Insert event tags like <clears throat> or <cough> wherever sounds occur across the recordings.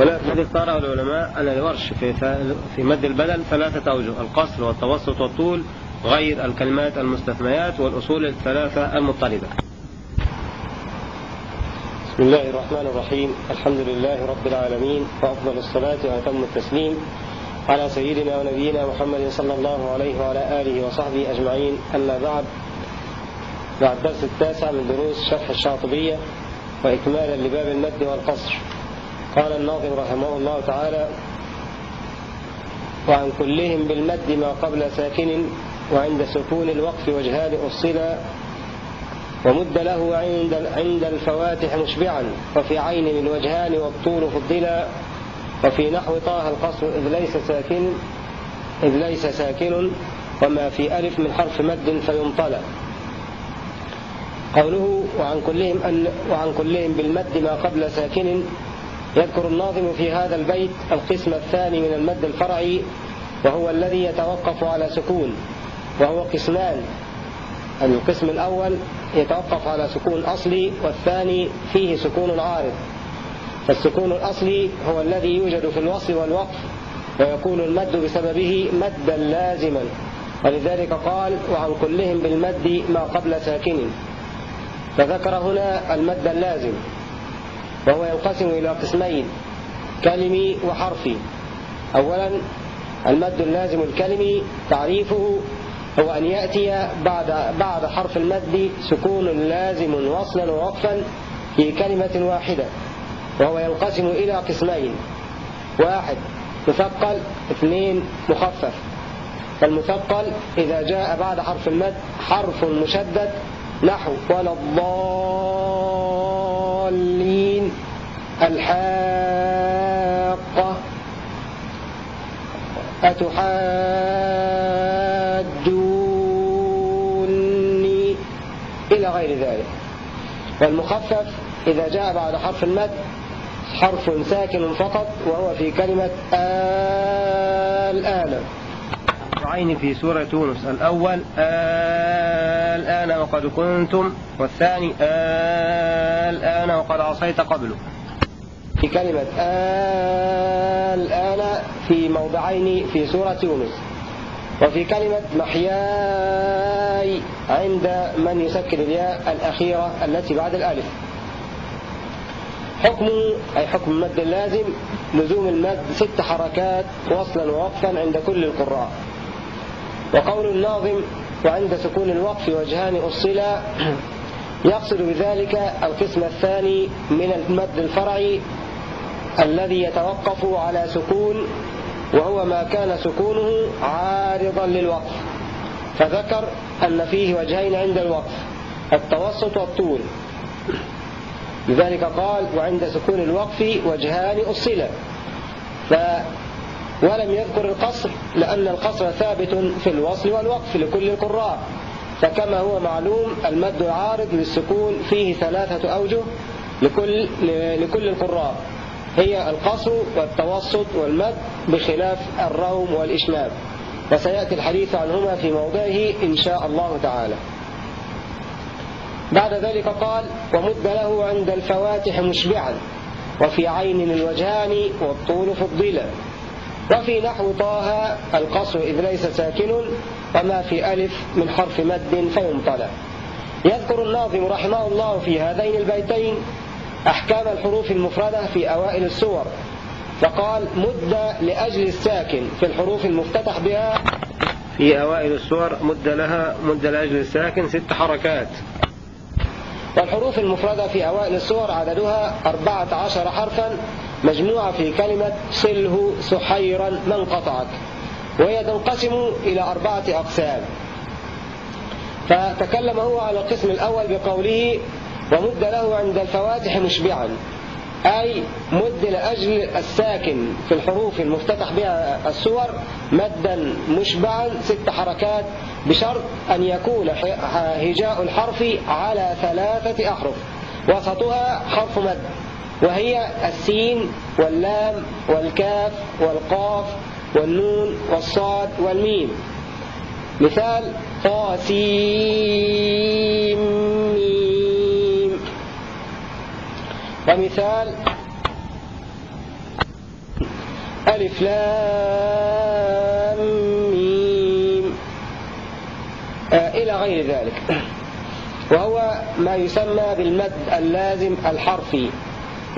الذي اختاره العلماء أن الورش في في مد البدل ثلاثة أوجه القصر والتوسط والطول غير الكلمات المستثنيات والأصول الثلاثة المضطردة. بسم الله الرحمن الرحيم. الحمد لله رب العالمين وأفضل الصلاة وأتم التسليم على سيدنا ونبينا محمد صلى الله عليه وعلى آله وصحبه أجمعين. أما بعد بعد الدرس التاسع من دروس شرح الشاطبية وإكمالا لباب المد والقصر. قال الناظم رحمه الله تعالى وعن كلهم بالمد ما قبل ساكن وعند سكون الوقف وجهان أصلا ومد له عند عند الفواتح مشبعا وفي عين الوجهان والطول فضلا وفي نحو طه القصر إذ ليس ساكن إذ ليس ساكن وما في ألف من حرف مد فيمطلى قوله وعن كلهم أن وعن كلهم بالمد ما قبل ساكن يذكر الناظم في هذا البيت القسم الثاني من المد الفرعي وهو الذي يتوقف على سكون وهو قسمان. القسم الأول يتوقف على سكون أصلي والثاني فيه سكون عارض. فالسكون الأصلي هو الذي يوجد في الوصل والوقف ويكون المد بسببه مدا لازما. ولذلك قال وعن كلهم بالمد ما قبل ساكن فذكر هنا المد اللازم. وهو ينقسم إلى قسمين كلمي وحرفي. أولا المد اللازم الكلمي تعريفه هو أن يأتي بعد, بعد حرف المد سكون لازم وصلا ووقفا في كلمة واحدة وهو ينقسم إلى قسمين. واحد مثقل اثنين مخفف. فالمثقل إذا جاء بعد حرف المد حرف مشدد نحو ولا الضالين. الحاقة أتحاجوني إلى غير ذلك. والمخفف إذا جاء بعد حرف المد حرف ساكن فقط وهو في كلمة الآن. عين في سورة يونس. الأول الآن وقد كنتم والثاني الآن وقد عصيت قبله في كلمة الآن في موضعين في سورة يونس. وفي كلمة محياي عند من يسكن الياء الأخيرة التي بعد الألف. حكم أي حكم المد اللازم لزوم المد ست حركات وصلا ووقفا عند كل القراء. وقول الناظم وعند سكون الوقف وجهان أصلا يقصد بذلك القسم الثاني من المد الفرعي الذي يتوقف على سكون وهو ما كان سكونه عارضا للوقف. فذكر أن فيه وجهين عند الوقف التوسط والطول. لذلك قال وعند سكون الوقف وجهان أصلا. ف ولم يذكر القصر لأن القصر ثابت في الوصل والوقف لكل القراء. فكما هو معلوم المد العارض للسكون فيه ثلاثة أوجه لكل, لكل القراء. هي القصر والتوسط والمد بخلاف الروم والإشمام وسيأتي الحديث عنهما في موضعه إن شاء الله تعالى. بعد ذلك قال ومد له عند الفواتح مشبعا وفي عين الوجهان والطول فضلا. وفي نحو طه القصر إذ ليس ساكن وما في ألف من حرف مد فيمطلع يذكر الناظم رحمه الله في هذين البيتين أحكام الحروف المفردة في أوائل السور. فقال مد لأجل الساكن. في الحروف المفتتح بها في أوائل السور مد لها مد لأجل الساكن ست حركات. والحروف المفردة في أوائل السور عددها أربعة عشر حرفا مجموعة في كلمة صله سحيرا من قطعك. وهي تنقسم إلى أربعة أقسام. فتكلم هو على القسم الأول بقوله ومد له عند الفواتح مشبعا. أي مد لأجل الساكن في الحروف المفتتح بها السور مدا مشبعا ست حركات بشرط أن يكون هجاء الحرف على ثلاثة أحرف. وسطها حرف مد. وهي السين واللام والكاف والقاف والنون والصاد والميم. مثال طاسيم ومثال ألف لام ميم. آه إلى غير ذلك. وهو ما يسمى بالمد اللازم الحرفي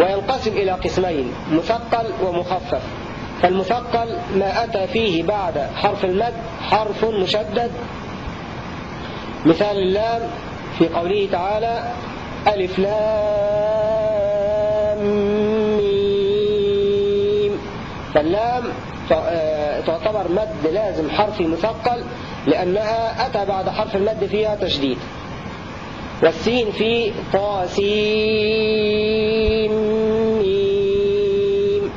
وينقسم إلى قسمين مثقل ومخفف. فالمثقل ما أتى فيه بعد حرف المد حرف مشدد. مثال اللام في قوله تعالى ألف لام تعتبر مد لازم حرفي مثقل لأنها أتى بعد حرف المد فيها تشديد. والسين في طاسين ميم.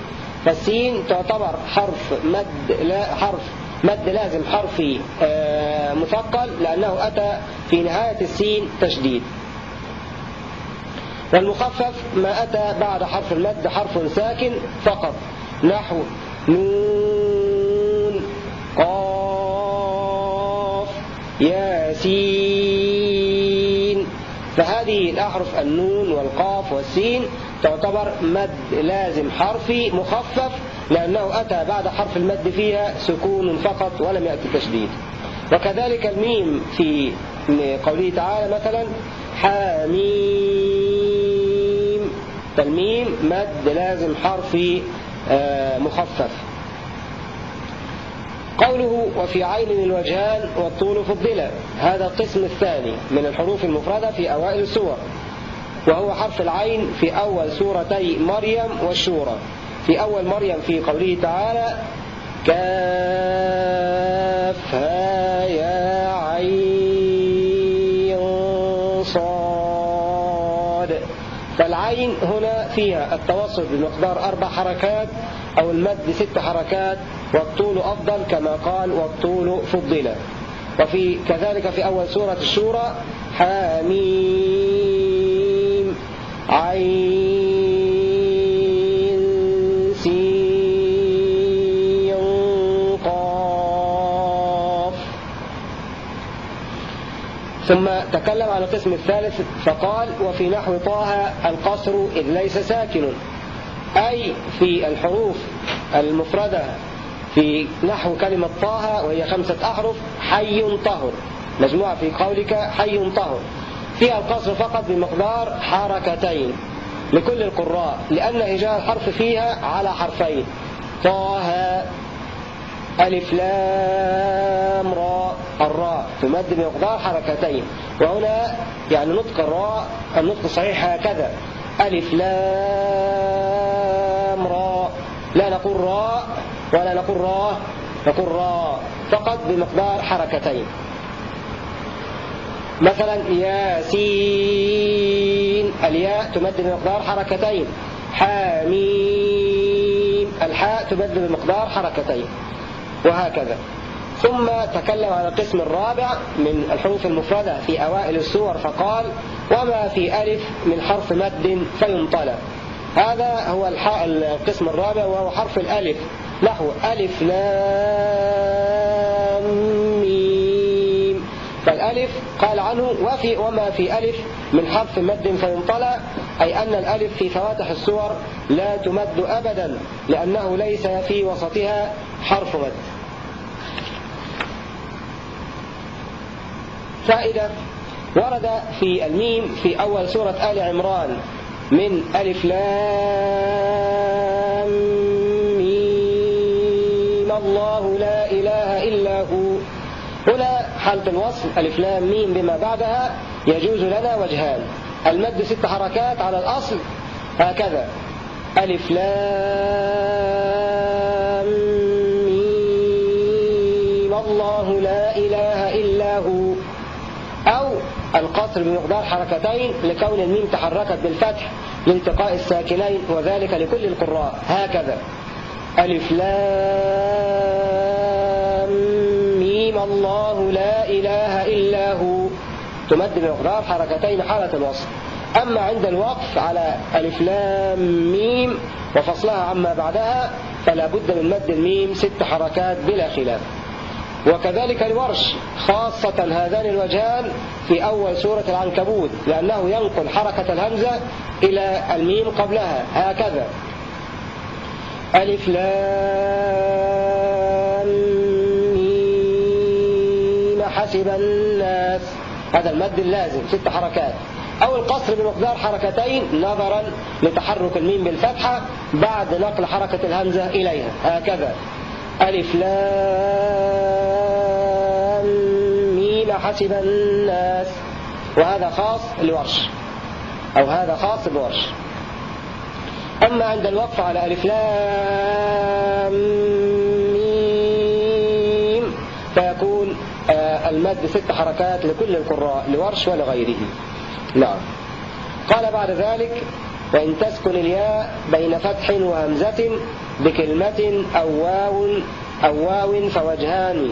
فالسين تعتبر حرف مد لا حرف مد لازم حرفي آه، مثقل لأنه أتى في نهاية السين تشديد. والمخفف ما أتى بعد حرف المد حرف ساكن فقط. نحو نون فهذه الأحرف النون والقاف والسين تعتبر مد لازم حرفي مخفف لأنه أتى بعد حرف المد فيها سكون فقط ولم يأتي تشديد. وكذلك الميم في قوله تعالى مثلا حاميم. فالميم مد لازم حرفي آه، مخفف. قوله وفي عين الوجهان والطول فضلا هذا القسم الثاني من الحروف المفردة في أوائل السور. وهو حرف العين في أول سورتي مريم والشورى. في أول مريم في قوله تعالى كافها يا عين صاد. فالعين هنا فيها التوسط بمقدار أربع حركات أو المد ست حركات والطول أفضل كما قال والطول فضل. وفي كذلك في أول سورة الشورى حاميم عين سين قاف. ثم تكلم عن القسم الثالث فقال وفي نحو طه القصر إذ ليس ساكن. أي في الحروف المفردة في نحو كلمة طه وهي خمسة أحرف حي طهر. مجموعة في قولك حي طهر. فيها القصر فقط بمقدار حركتين لكل القراء لأن هجاء الحرف فيها على حرفين. طه ألف لام راء. الراء تمد بمقدار حركتين. وهنا يعني نطق الراء النطق الصحيح هكذا. ألف لام نقول راء ولا نقول راء نقول راء فقط بمقدار حركتين. مثلا ياسين الياء تمد بمقدار حركتين. حاميم الحاء تمد بمقدار حركتين. وهكذا. ثم تكلم عن القسم الرابع من الحروف المفردة في أوائل السور فقال وما في ألف من حرف مد فينطلى هذا هو القسم الرابع وهو حرف الألف. نحو ألف لام ميم. فالألف قال عنه وفي وما في ألف من حرف مد فينطلى أي أن الألف في فواتح السور لا تمد أبدا لأنه ليس في وسطها حرف مد. فائدة ورد في الميم في أول سورة آل عمران من ألف لام ميم. الله لا إله إلا هو. هنا حالة الوصل ألف لام ميم بما بعدها يجوز لنا وجهان. المد ست حركات على الأصل هكذا. ألف لام القصر بمقدار حركتين لكون الميم تحركت بالفتح لالتقاء الساكنين وذلك لكل القراء. هكذا. ألف لام. ميم الله لا إله إلا هو. تمد بمقدار حركتين حالة الوصل أما عند الوقف على ألف لام ميم وفصلها عما بعدها فلا بد من مد الميم ست حركات بلا خلاف. وكذلك الورش خاصة هذان الوجهان في أول سورة العنكبوت لأنه ينقل حركة الهمزة إلى الميم قبلها هكذا. ألف لام ميم حسب الناس. هذا المد اللازم ست حركات. أو القصر بمقدار حركتين نظرا لتحرك الميم بالفتحة بعد نقل حركة الهمزة إليها هكذا. ألف لام حسب الناس. وهذا خاص لورش أو هذا خاص بورش أما عند الوقف على ألف لام ميم فيكون آه، المد ست حركات لكل القراء لورش ولغيره. نعم. قال بعد ذلك وإن تسكن الياء بين فتح وهمزة بكلمة أو واو أو واو فوجهان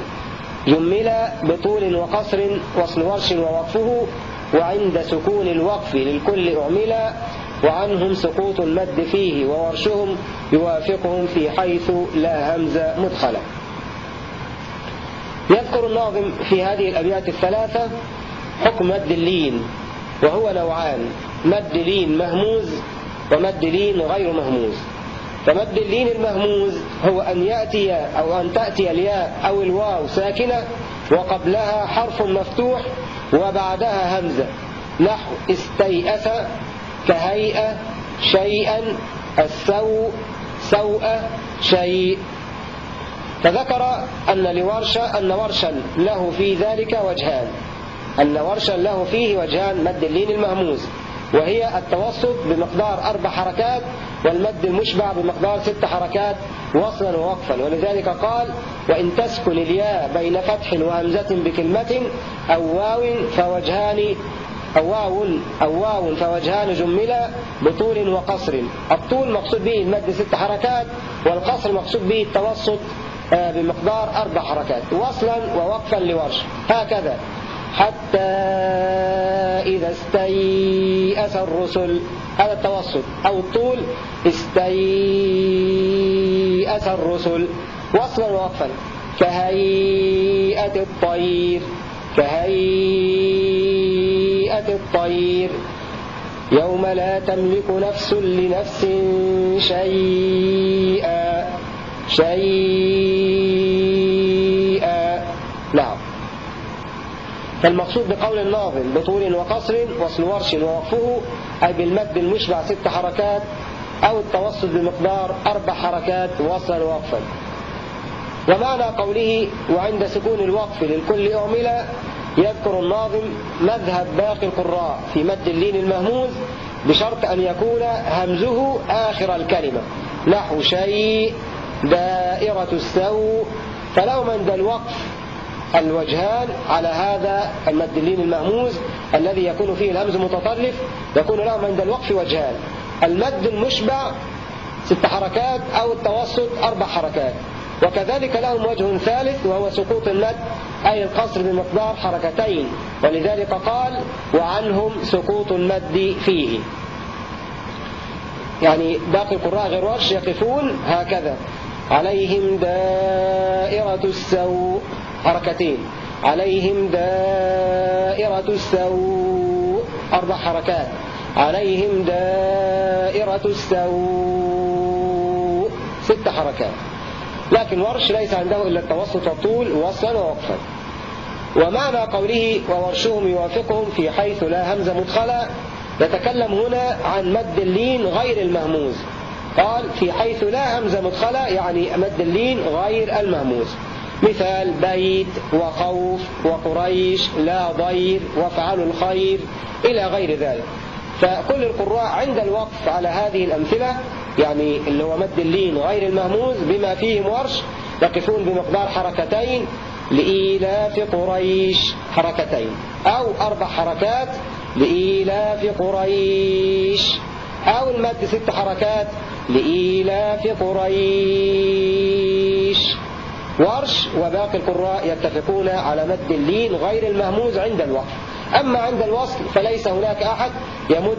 جمل بطول وقصر وصل ورش ووقفه وعند سكون الوقف للكل أعمل وعنهم سقوط المد فيه وورشهم يوافقهم في حيث لا همزة مدخلة يذكر الناظم في هذه الأبيات الثلاثة حكم مد اللين وهو نوعان مد لين مهموز ومد لين غير مهموز. فمد اللين المهموز هو أن يأتي أو أن تأتي الياء أو الواو ساكنة وقبلها حرف مفتوح وبعدها همزة. نحو استيأس كهيئة شيئا السوء سوء شيء. فذكر أن لورشة أن ورشا له في ذلك وجهان. أن ورشا له فيه وجهان مد اللين المهموز. وهي التوسط بمقدار أربع حركات والمد المشبع بمقدار ست حركات وصلا ووقفا. ولذلك قال وإن تسكن الياء بين فتح وهمزة بكلمة أو واو فوجهان أو واو أو واو فوجهان جملا بطول وقصر. الطول مقصود به المد ست حركات والقصر مقصود به التوسط آه، بمقدار أربع حركات وصلا ووقفا لورش. هكذا. حتى إذا استيأس الرسل هذا التوسط أو الطول استيأس الرسل وصلا ووقفا كهيئة الطير كهيئة الطير. يوم لا تملك نفس لنفس شيئا شيئا نعم فالمقصود بقول الناظم بطول وقصر وصل ورش ووقفه أي بالمد المشبع ست حركات أو التوسط بمقدار أربع حركات وصلا ووقفا ومعنى قوله وعند سكون الوقف للكل أعمل يذكر الناظم مذهب باقي القراء في مد اللين المهموز بشرط أن يكون همزه آخر الكلمة. نحو شيء دائرة السوء. فلو من ذا الوقف الوجهان على هذا المد اللين المهموز الذي يكون فيه الهمز متطرف يكون لهم عند الوقف وجهان. المد المشبع ست حركات أو التوسط أربع حركات. وكذلك لهم وجه ثالث وهو سقوط المد أي القصر بمقدار حركتين. ولذلك قال وعنهم سقوط المد فيه. يعني باقي القراء غير ورش يقفون هكذا. عليهم دائرة السوء. حركتين. عليهم دائرة السوء. أربع حركات. عليهم دائرة السوء. ست حركات. لكن ورش ليس عنده إلا التوسط والطول وصلا ووقفا. ومعنى قوله وورشهم يوافقهم في حيث لا همزة مدخلة يتكلم هنا عن مد اللين غير المهموز. قال في حيث لا همزة مدخلة يعني مد اللين غير المهموز. مثال بيت وخوف وقريش لا ضير وفعلوا الخير إلى غير ذلك. فكل القراء عند الوقف على هذه الأمثلة يعني اللي هو مد اللين غير المهموز بما فيه ورش يقفون بمقدار حركتين لإيلاف قريش حركتين أو أربع حركات لإيلاف قريش أو المد ست حركات لإيلاف قريش. ورش وباقي القراء يتفقون على مد اللين غير المهموز عند الوقف أما عند الوصل فليس هناك أحد يمد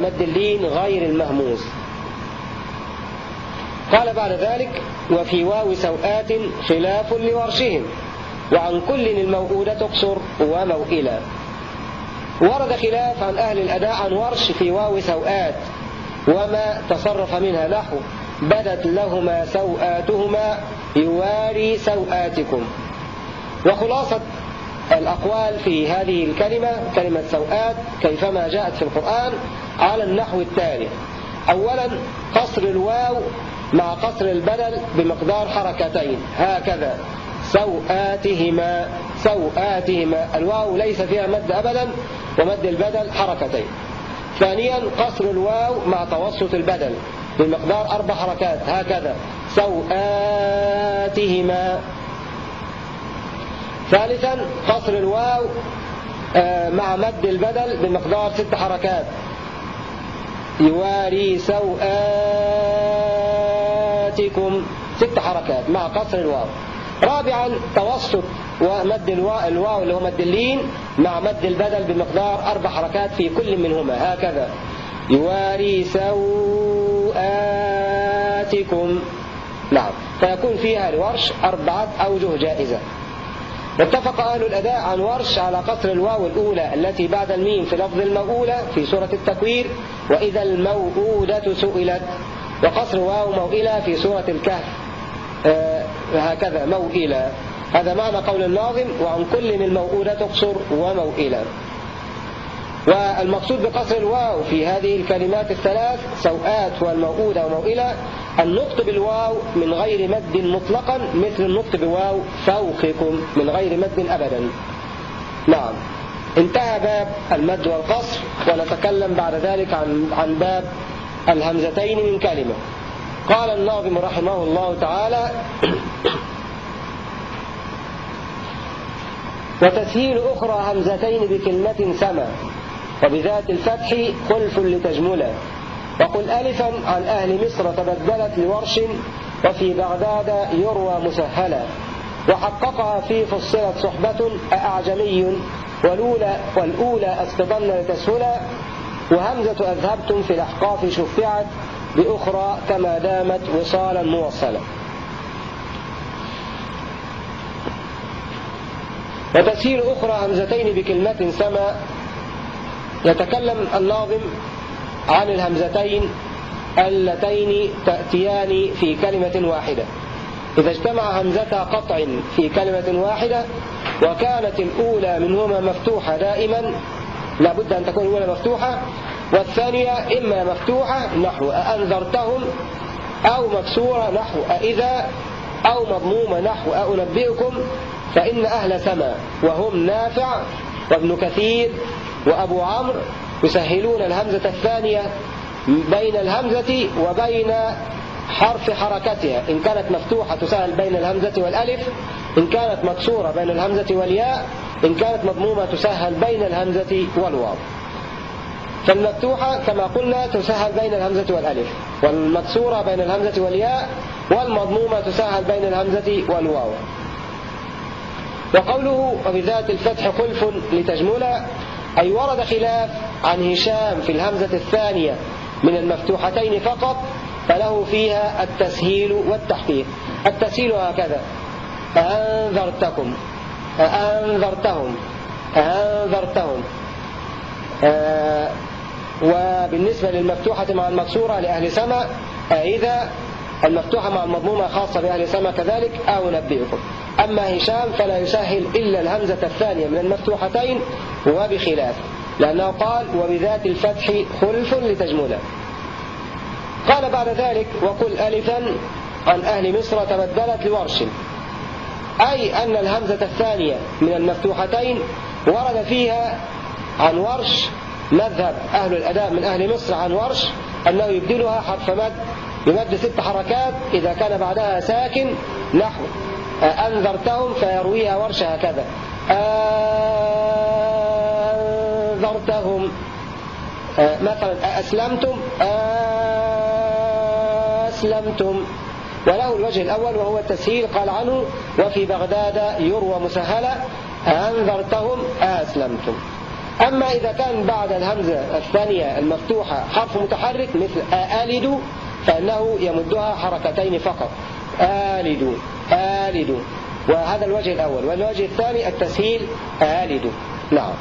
مد اللين غير المهموز. قال بعد ذلك وفي واو سوآت خلاف لورشهم وعن كل الموؤودة اقصر وموئلا ورد خلاف عن أهل الأداء عن ورش في واو سوآت وما تصرف منها نحو. بدت لهما سوآتهما يواري سوآتكم وخلاصة الأقوال في هذه الكلمة كلمة سوآت كيفما جاءت في القرآن على النحو التالي. أولا قصر الواو مع قصر البدل بمقدار حركتين. هكذا. سوآتهما سوآتهما الواو ليس فيها مد أبدا ومد البدل حركتين. ثانيا قصر الواو مع توسط البدل. بمقدار أربع حركات هكذا. سوآتهما. ثالثا قصر الواو آه، مع مد البدل بمقدار ست حركات. يواري سوآتكم ست حركات مع قصر الواو. رابعا توسط ومد الواو, الواو اللي هو مد اللين مع مد البدل بمقدار أربع حركات في كل منهما هكذا. يواري سوآتكم نعم. فيكون فيها لورش أربعة أوجه جائزة. واتفق أهل الأداء عن ورش على قصر الواو الأولى التي بعد الميم في لفظ الموؤولة في سورة التكوير وإذا الموؤودة سئلت. وقصر واو موئلة في سورة الكهف. آه هكذا موئلة هذا معنى قول الناظم وعن كل من الموؤودة تقصر وموئلة والمقصود بقصر الواو في هذه الكلمات الثلاث سوءات والموؤودة وموئلة النطق بالواو من غير مد مطلقا مثل النطق بواو فوقكم من غير مد أبدا. نعم. انتهى باب المد والقصر ونتكلم بعد ذلك عن عن باب الهمزتين من كلمة. قال الناظم رحمه الله تعالى <clears throat> وتسهيل أخرى همزتين بكلمة سما. وبذات الفتح خلف لتجملا وقل ألفا عن أهل مصر تبدلت لورش وفي بغداد يروى مسهلا. وحققها في فصلت صحبة أعجمي والأولى, والأولى أسقطن لتسهلا وهمزة أذهبتم في الأحقاف شفعت بأخرى كما دامت وصالا موصلا. وتسهيل أخرى همزتين بكلمة سما يتكلم الناظم عن الهمزتين اللتين تأتيان في كلمة واحدة. إذا اجتمع همزتا قطع في كلمة واحدة وكانت الأولى منهما مفتوحة دائما لابد أن تكون الأولى مفتوحة والثانية إما مفتوحة نحو أأنذرتهم أو مكسورة نحو أإذا أو مضمومة نحو أنبئكم فإن أهل سما وهم نافع وابن كثير وأبو عمرو يسهلون الهمزة الثانية بين الهمزة وبين حرف حركتها. إن كانت مفتوحة تسهل بين الهمزة والألف إن كانت مكسورة بين الهمزة والياء إن كانت مضمومة تسهل بين الهمزة والواو. فالمفتوحة كما قلنا تسهل بين الهمزة والألف والمكسورة بين الهمزة والياء والمضمومة تسهل بين الهمزة والواو. وقوله وبذات الفتح خلف لتجمل أي ورد خلاف عن هشام في الهمزة الثانية من المفتوحتين فقط فله فيها التسهيل والتحقيق. التسهيل هكذا. أنذرتكم أنذرتهم أنذرتهم آه وبالنسبة للمفتوحة مع المكسورة لأهل سما إذا المفتوحة مع المضمومة خاصة بأهل سما كذلك أو نبئكم أما هشام فلا يسهل إلا الهمزة الثانية من المفتوحتين وبخلاف لأنه قال وبذات الفتح خلف لتجمله قال بعد ذلك وقل ألفا عن أهل مصر تبدلت لورش أي أن الهمزة الثانية من المفتوحتين ورد فيها عن ورش مذهب أهل الأداء من أهل مصر عن ورش أنه يبدلها حرف مد يمد ست حركات إذا كان بعدها ساكن نحو. أنذرتهم فيرويها ورش هكذا. أنذرتهم. مثلا أسلمتم؟ أسلمتم. وله الوجه الأول وهو التسهيل قال عنه وفي بغداد يروى مسهلة أنذرتهم أسلمتم. أما إذا كان بعد الهمزة الثانية المفتوحة حرف متحرك مثل آلد فإنه يمدها حركتين فقط. آلد آلد وهذا الوجه الأول. والوجه الثاني التسهيل آلد نعم.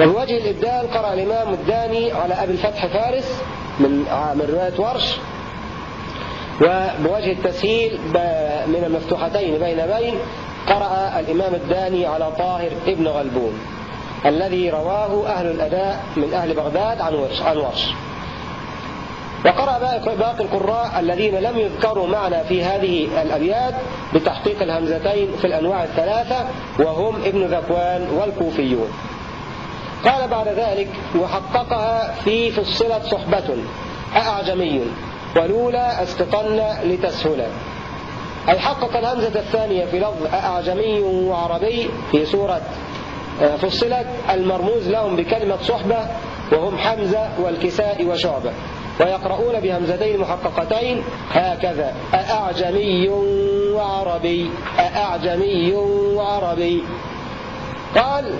وبوجه الإبدال قرأ الإمام الداني على أبي الفتح فارس من من رواية ورش. وبوجه التسهيل من المفتوحتين بين بين قرأ الإمام الداني على طاهر ابن غلبون. الذي رواه أهل الأداء من أهل بغداد عن ورش, عن ورش وقرأ باقي القراء الذين لم يذكروا معنا في هذه الأبيات بتحقيق الهمزتين في الأنواع الثلاثة وهم ابن ذكوان والكوفيون. قال بعد ذلك وحققها في فصلت صحبة أعجمي ولولا أسقطن لتسهلا أي حقق الهمزة الثانية في لفظ أعجمي وعربي في سورة فصلت المرموز لهم بكلمة صحبة وهم حمزة والكساء وشعبة ويقرؤون بهمزتين محققتين هكذا أأعجمي وعربي أأعجمي وعربي. قال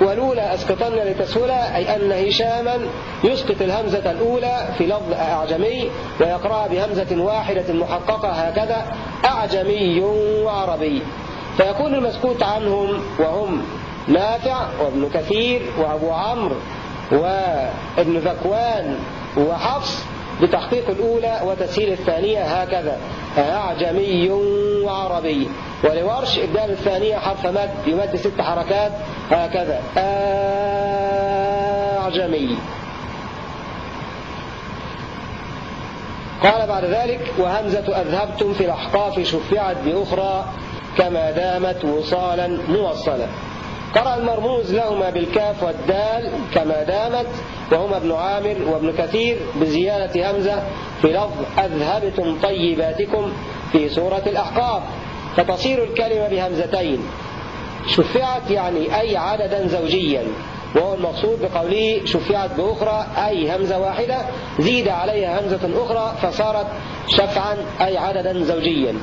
ولولا أسقطن لتسهلا أي أن هشاما يسقط الهمزة الأولى في لفظ أعجمي ويقرأ بهمزة واحدة محققة هكذا أعجمي وعربي. فيكون المسكوت عنهم وهم نافع وابن كثير وأبو عمرو وابن ذكوان وحفص بتحقيق الأولى وتسهيل الثانية هكذا. أعجمي وعربي. ولورش إبدال الثانية حرف مد يمد ست حركات هكذا. أعجمي. قال بعد ذلك وهمزة أذهبتم في الأحقاف شفعت بأخرى كما دامت وصالا موصلا. قرأ المرموز لهما بالكاف والدال كما دامت وهما ابن عامر وابن كثير بزيادة همزة في لفظ أذهبتم طيباتكم في سورة الأحقاف. فتصير الكلمة بهمزتين. شفعت يعني أي عددا زوجيا وهو المقصود بقوله شفعت بأخرى أي همزة واحدة زيد عليها همزة أخرى فصارت شفعا أي عددا زوجيا.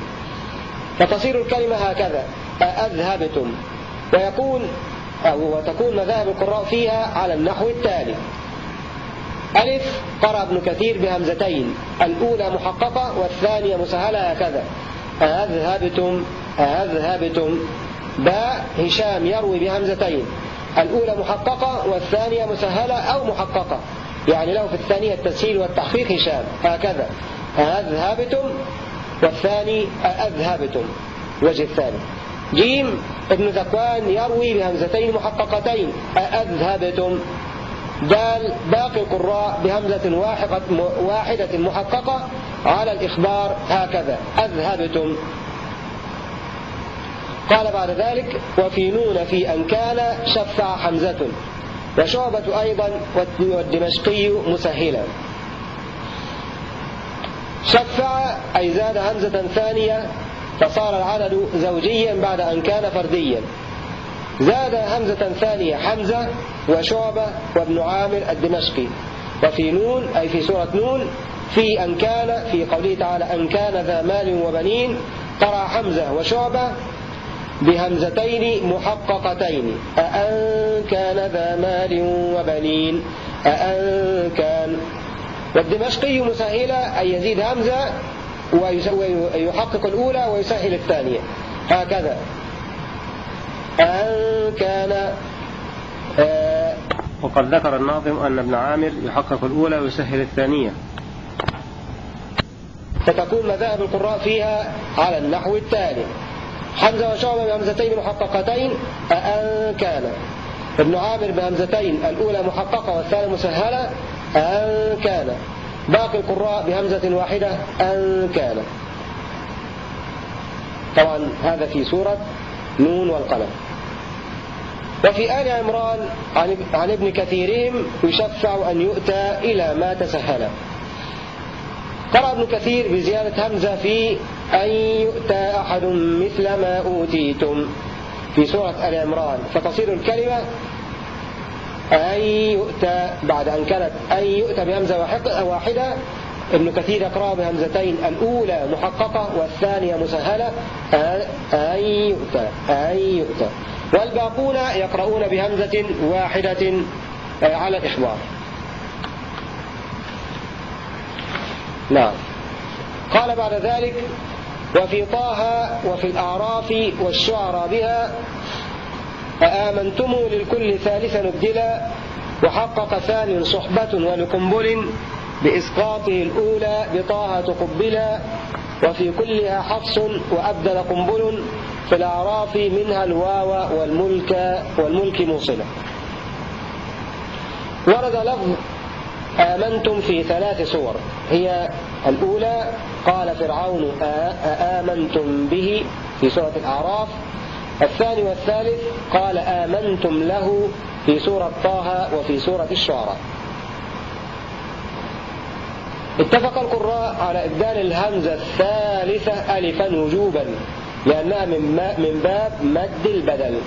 فتصير الكلمة هكذا أذهبتم. ويكون أو وتكون مذاهب القراء فيها على النحو التالي. ألف قرأ ابن كثير بهمزتين الأولى محققة والثانية مسهلة هكذا. أذهبتم أذهبتم. باء هشام يروي بهمزتين. الأولى محققة والثانية مسهلة أو محققة. يعني له في الثانية التسهيل والتحقيق هشام. هكذا. أذهبتم والثاني أذهبتم. الوجه الثاني. جيم ابن ذكوان يروي بهمزتين محققتين. أذهبتم دال باقي القراء بهمزة واحدة محققة على الإخبار هكذا. أذهبتم. قال بعد ذلك وفي نون في أن كان شفع حمزة. وشعبة أيضا والدمشقي مسهلا. شفع أي زاد همزة ثانية فصار العدد زوجيا بعد أن كان فرديا. زاد همزة ثانية حمزة وشعبة وابن عامر الدمشقي. وفي نون أي في سورة نون في أن كان في قوله تعالى أن كان ذا مال وبنين قرأ حمزة وشعبة بهمزتين محققتين. أأن كان ذا مال وبنين؟ أأن كان. والدمشقي مسهلة أن يزيد همزة ويحقق الأولى ويسهل الثانية. هكذا. أن كان آه وقد ذكر الناظم أن ابن عامر يحقق الأولى ويسهل الثانية. فتكون مذاهب القراء فيها على النحو التالي. حمزة وشعبة بهمزتين محققتين أن كان ابن عامر بهمزتين الأولى محققة والثانية مسهلة أن كان باقي القراء بهمزة واحدة أن كان. طبعا هذا في سورة نون والقلم. وفي آل عمران عن ابن كثيرهم يشفع أن يؤتى إلى ما تسهل. قرأ ابن كثير بزيادة همزة في أن يؤتى أحد مثل ما أوتيتم. في سورة آل عمران. فتصير الكلمة أن يؤتى بعد أن كانت أن يؤتى بهمزة واحدة ابن كثير يقرأ بهمزتين الأولى محققة والثانية مسهلة. أن يؤتى أن يؤتى. والباقون يقرؤون بهمزة واحدة على الإحضار. نعم. قال بعد ذلك وفي طه وفي الأعراف والشعراء بها أآمنتم للكل ثالثا ابدلا وحقق ثاني صحبة ولقنبل بإسقاطه الأولى بطه تقبلا وفي كلها حفص وأبدل قنبل في الأعراف منها الواو والملك والملك موصلة ورد لفظ آمنتم في ثلاث صور. هي الأولى قال فرعون آمنتم به في سورة الأعراف. الثاني والثالث قال آمنتم له في سورة طه وفي سورة الشعراء. اتفق القراء على إبدال الهمزة الثالثة ألفا وجوبا لأنها من باب مد البدل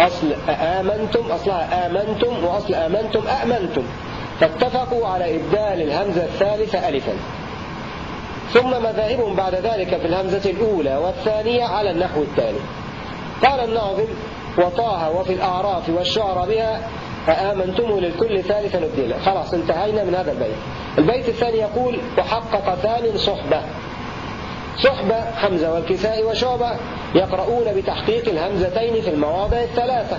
أصل آمنتم أصلها آمنتم وأصل آمنتم أأمنتم فاتفقوا على إبدال الهمزة الثالثة ألفا. ثم مذاهبهم بعد ذلك في الهمزة الأولى والثانية على النحو التالي قال الناظم وطه وفي الأعراف والشعر بها أآمنتم للكل ثالثا أبدلا خلاص انتهينا من هذا البيت. البيت الثاني يقول وحقق ثان صحبة. صحبة حمزة والكساء وشعبة يقرؤون بتحقيق الهمزتين في المواضع الثلاثة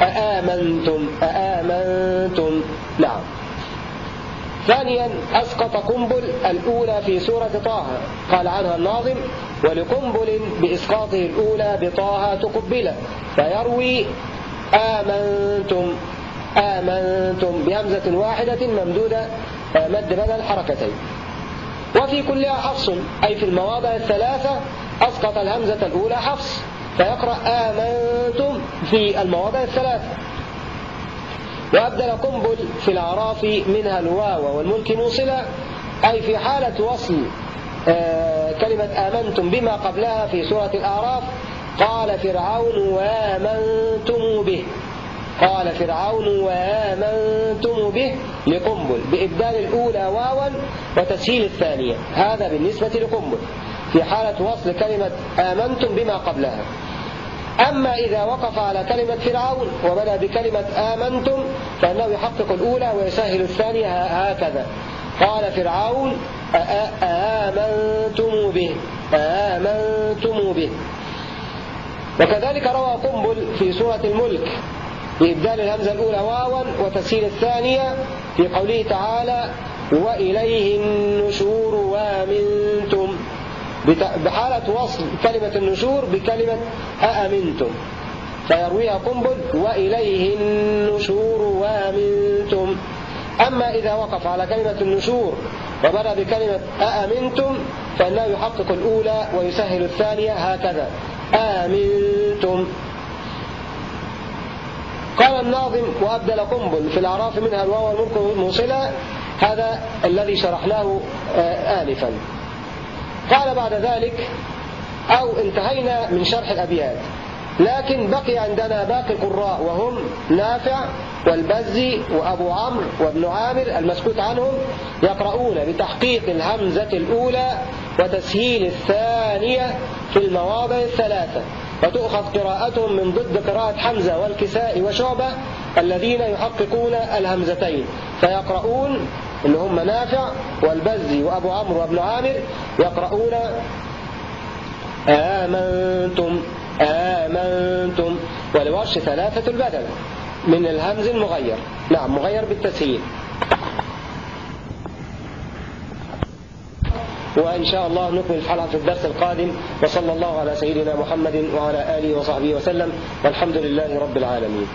أآمنتم أآمنتم نعم. ثانيا أسقط قنبل الأولى في سورة طه. قال عنها الناظم ولقنبل بإسقاطه الأولى بطه تقبل فيروي آمنتم آمنتم بهمزة واحدة ممدودة مد بدل حركتين. وفي كلها حفص أي في المواضع الثلاثة أسقط الهمزة الأولى حفص. فيقرأ آمنتم في المواضع الثلاثة. وأبدل قنبل في الأعراف منها الواو والملك موصلة أي في حالة وصل آه كلمة آمنتم بما قبلها في سورة الأعراف. قال فرعون وآمنتم به. قال فرعون وآمنتم به لقنبل. بإبدال الأولى واوا وتسهيل الثانية. هذا بالنسبة لقنبل. في حالة وصل كلمة آمنتم بما قبلها. أما إذا وقف على كلمة فرعون وبدأ بكلمة آمنتم فإنه يحقق الأولى ويسهل الثانية هكذا. قال فرعون آمنتم به. آمنتم به. وكذلك روى قنبل في سورة الملك بإبدال الهمزة الأولى واوا وتسهيل الثانية في قوله تعالى وإليه النشور وأمنتم. بحالة وصل كلمة النشور بكلمة أأمنتم. فيرويها قنبل وإليه النشور وأمنتم. أما إذا وقف على كلمة النشور وبدأ بكلمة أأمنتم فإنه يحقق الأولى ويسهل الثانية هكذا. آمنتم. قال الناظم وأبدل قنبل في الأعراف منها الواو والملك الموصلة هذا الذي شرحناه آنفا. قال بعد ذلك أو انتهينا من شرح الأبيات لكن بقي عندنا باقي القراء وهم نافع والبزي وأبو عمرو وابن عامر المسكوت عنهم يقرؤون بتحقيق الهمزة الأولى وتسهيل الثانية في المواضع الثلاثة. وتؤخذ قراءتهم من ضد قراءة حمزة والكساء وشعبة الذين يحققون الهمزتين. فيقرؤون اللي هم نافع والبزي وأبو عمرو وابن عامر يقرؤون آمنتم آمنتم. ولورش ثلاثة البدل. من الهمز المغير. نعم مغير بالتسهيل. وإن شاء الله نكمل الحلقة في الدرس القادم. وصلى الله على سيدنا محمد وعلى آله وصحبه وسلم. والحمد لله رب العالمين.